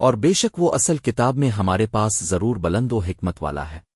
اور بے شک وہ اصل کتاب میں ہمارے پاس ضرور بلند و حکمت والا ہے۔